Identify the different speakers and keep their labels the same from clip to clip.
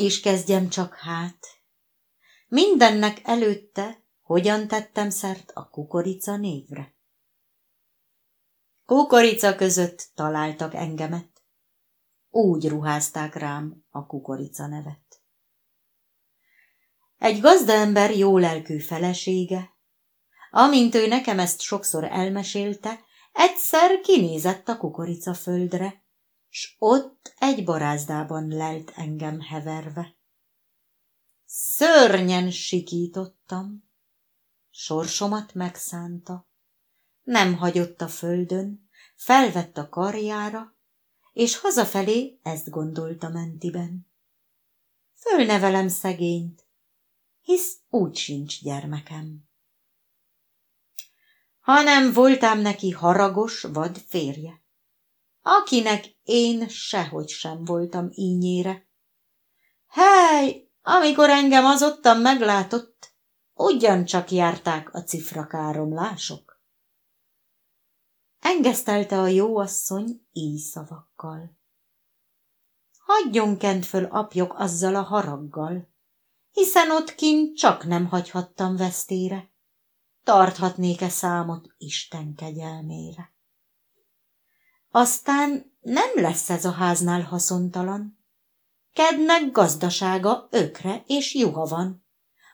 Speaker 1: Hogy is kezdjem csak hát? Mindennek előtte hogyan tettem szert a kukorica névre? Kukorica között találtak engemet. Úgy ruházták rám a kukorica nevet. Egy gazdaember jó lelkű felesége, amint ő nekem ezt sokszor elmesélte, egyszer kinézett a kukorica földre, s ott egy barázdában lelt engem heverve. Szörnyen sikítottam, sorsomat megszánta, nem hagyott a földön, felvett a karjára, és hazafelé ezt gondolta mentiben. Fölnevelem szegényt, hisz úgy sincs gyermekem. Hanem voltám neki haragos vad férje, akinek én sehogy sem voltam ínyére. Hely, amikor engem az ottan meglátott, ugyancsak járták a cifrakáromlások. Engesztelte a jó asszony így szavakkal. Hagyjon kent föl apjok azzal a haraggal, hiszen ott kint csak nem hagyhattam vesztére. Tarthatnék-e számot Isten kegyelmére? Aztán nem lesz ez a háznál haszontalan, Kednek gazdasága ökre és juha van.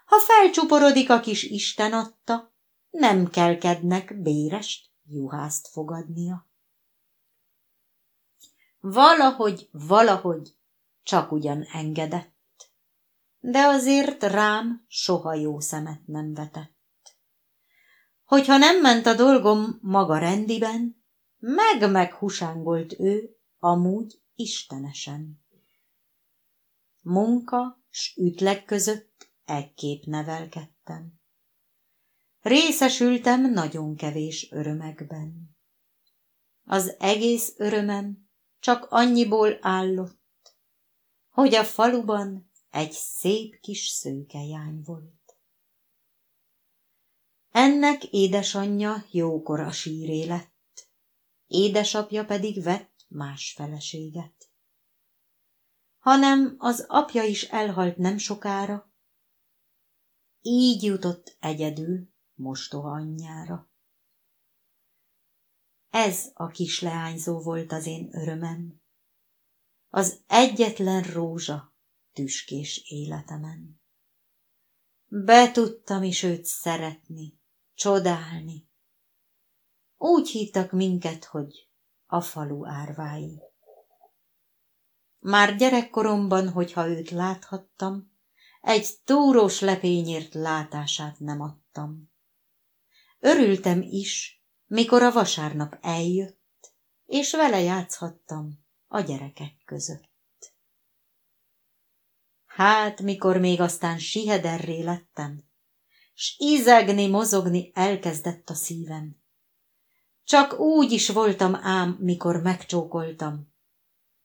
Speaker 1: Ha felcsuporodik a kis Isten adta, nem kell kednek bérest juhást fogadnia. Valahogy, valahogy csak ugyan engedett, de azért rám soha jó szemet nem vetett. Hogyha nem ment a dolgom maga rendiben, meg-meg husángolt ő, amúgy istenesen. Munka s ütleg között ekképp nevelkedtem. Részesültem nagyon kevés örömekben. Az egész örömem csak annyiból állott, hogy a faluban egy szép kis szőkejány volt. Ennek édesanyja jókor a síré lett, édesapja pedig vett más feleséget hanem az apja is elhalt nem sokára. Így jutott egyedül mostoha anyjára. Ez a kis leányzó volt az én örömem, az egyetlen rózsa tüskés életemen. Betudtam is őt szeretni, csodálni. Úgy hívtak minket, hogy a falu árvái. Már gyerekkoromban, hogyha őt láthattam, egy túrós lepényért látását nem adtam. Örültem is, mikor a vasárnap eljött, és vele játszhattam a gyerekek között. Hát, mikor még aztán sihederré lettem, s ízegni, mozogni elkezdett a szívem. Csak úgy is voltam ám, mikor megcsókoltam,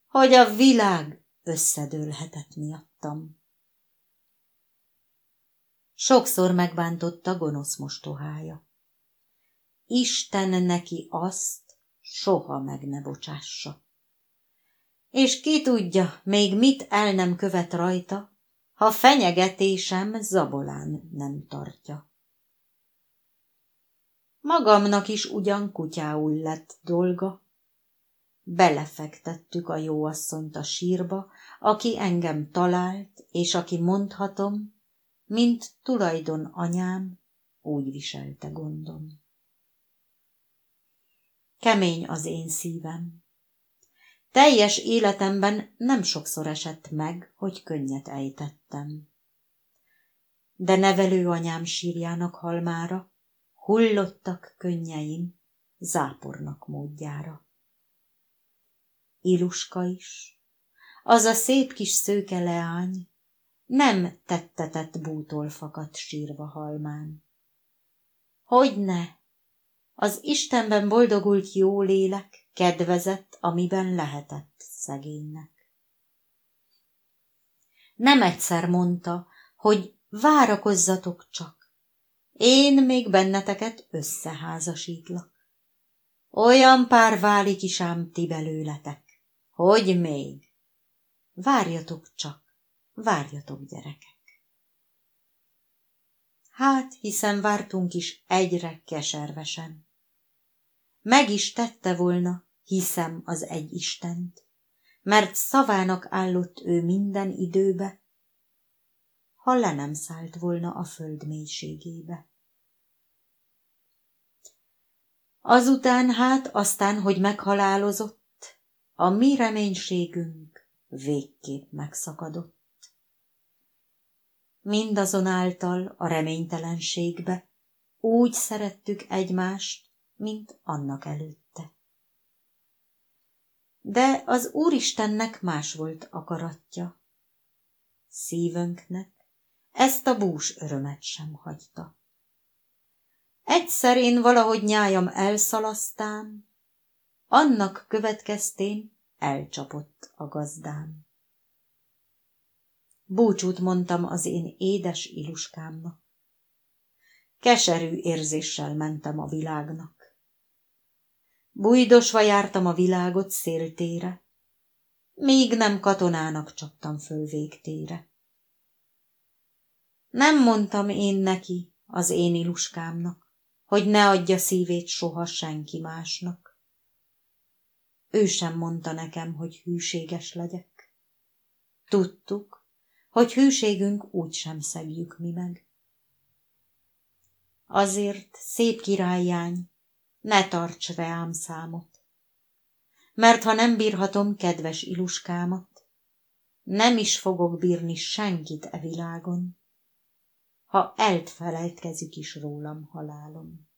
Speaker 1: hogy a világ összedőlhetett miattam. Sokszor megbántotta gonosz mostohája. Isten neki azt soha meg ne bocsássa. És ki tudja, még mit el nem követ rajta, ha fenyegetésem zabolán nem tartja. Magamnak is ugyan kutyául lett dolga, Belefektettük a jó asszonyt a sírba, aki engem talált, és aki mondhatom, mint tulajdon anyám, úgy viselte gondom. Kemény az én szívem. Teljes életemben nem sokszor esett meg, hogy könnyet ejtettem. De nevelő anyám sírjának halmára hullottak könnyeim zápornak módjára. Iluska is, az a szép kis szőke leány, nem tettetett bútól fakadt sírva halmán. Hogyne, az Istenben boldogult jó lélek kedvezett, amiben lehetett szegénynek. Nem egyszer mondta, hogy várakozzatok csak, én még benneteket összeházasítlak. Olyan pár válik is ám ti belőletek, hogy még? Várjatok csak, várjatok gyerekek. Hát, hiszen vártunk is egyre keservesen. Meg is tette volna, hiszem az egy Istent, mert szavának állott ő minden időbe, ha le nem szállt volna a föld mélységébe. Azután hát aztán, hogy meghalálozott, a mi reménységünk végképp megszakadott. Mindazonáltal a reménytelenségbe úgy szerettük egymást, mint annak előtte. De az Úristennek más volt akaratja. Szívünknek ezt a bús örömet sem hagyta. Egyszer én valahogy nyájam elszalasztám, annak következtén elcsapott a gazdám. Búcsút mondtam az én édes iluskámnak. Keserű érzéssel mentem a világnak. Bújdosva jártam a világot széltére, még nem katonának csaptam föl végtére. Nem mondtam én neki, az én iluskámnak, hogy ne adja szívét soha senki másnak. Ő sem mondta nekem, hogy hűséges legyek. Tudtuk, hogy hűségünk úgy sem szegjük mi meg. Azért, szép királyjány, ne tarts reám számot, mert ha nem bírhatom kedves iluskámat, nem is fogok bírni senkit e világon, ha eltfelejtkezik is rólam halálom.